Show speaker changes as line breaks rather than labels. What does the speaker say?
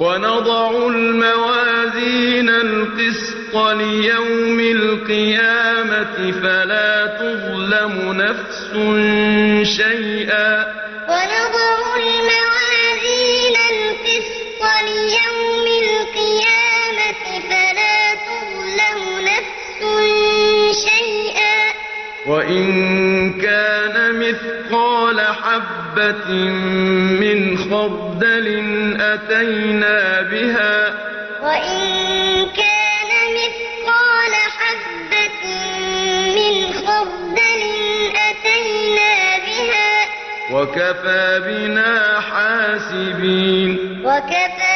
ونضع الموازين القسط ليوم القيامة فلا تظلم نفس شيئا وإن كان مثقال حبة من خردل أتينا بها
وإن كان مثقال حبة من خردل أتينا بها
وكفى بنا حاسبين
وكفى